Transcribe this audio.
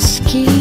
skin.